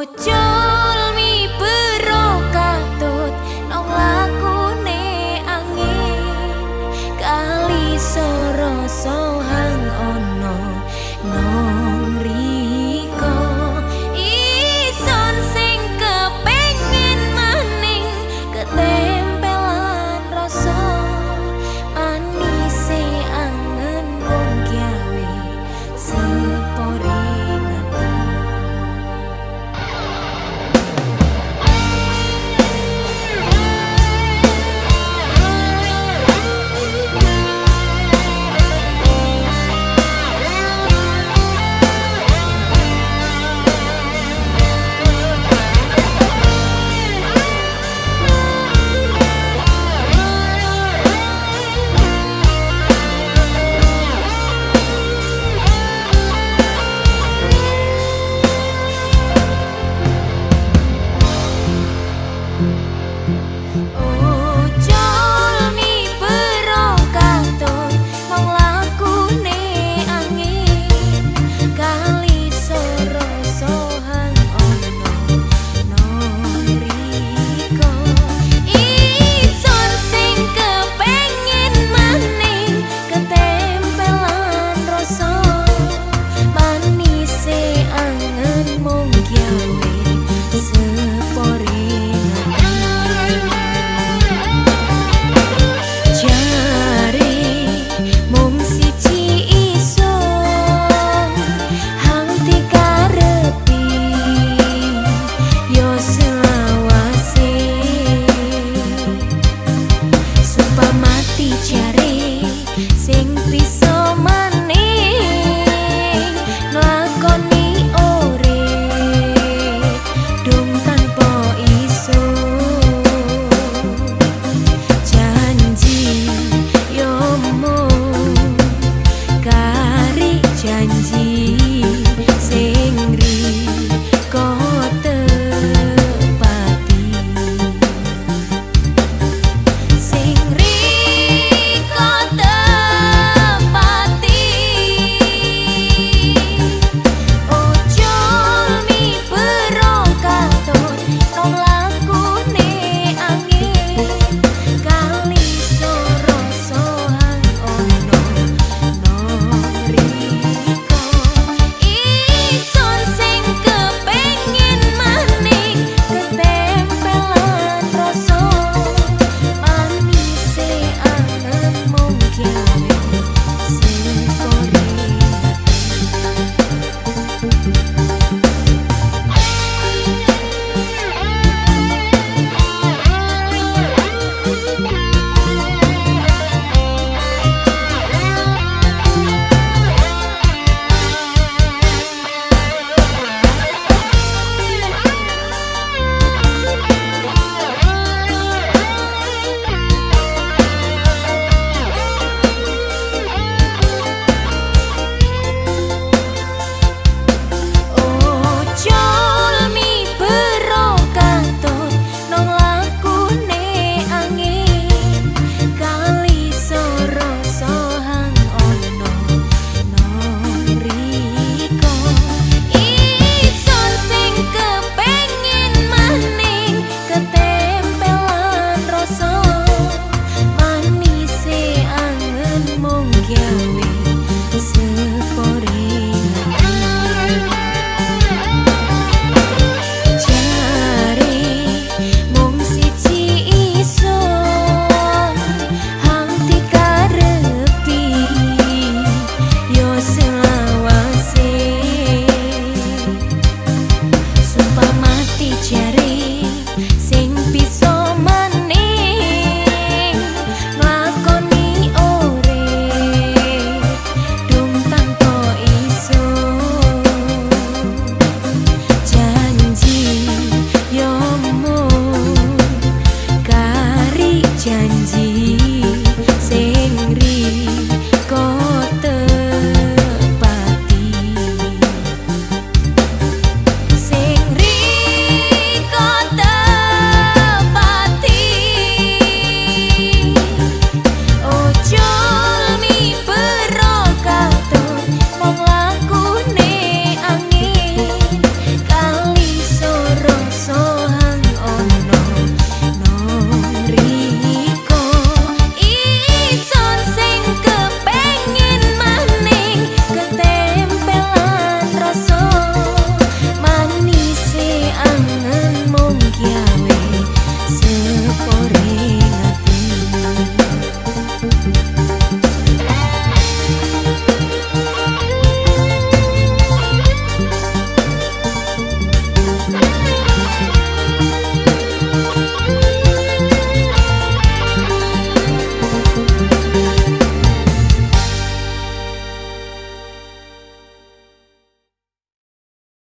noite Oh.